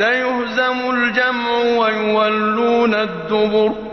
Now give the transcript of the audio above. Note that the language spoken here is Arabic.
سَيُهْزَمُ الْجَمْعُ وَيُوَلُّونَ الدُّبُرَ.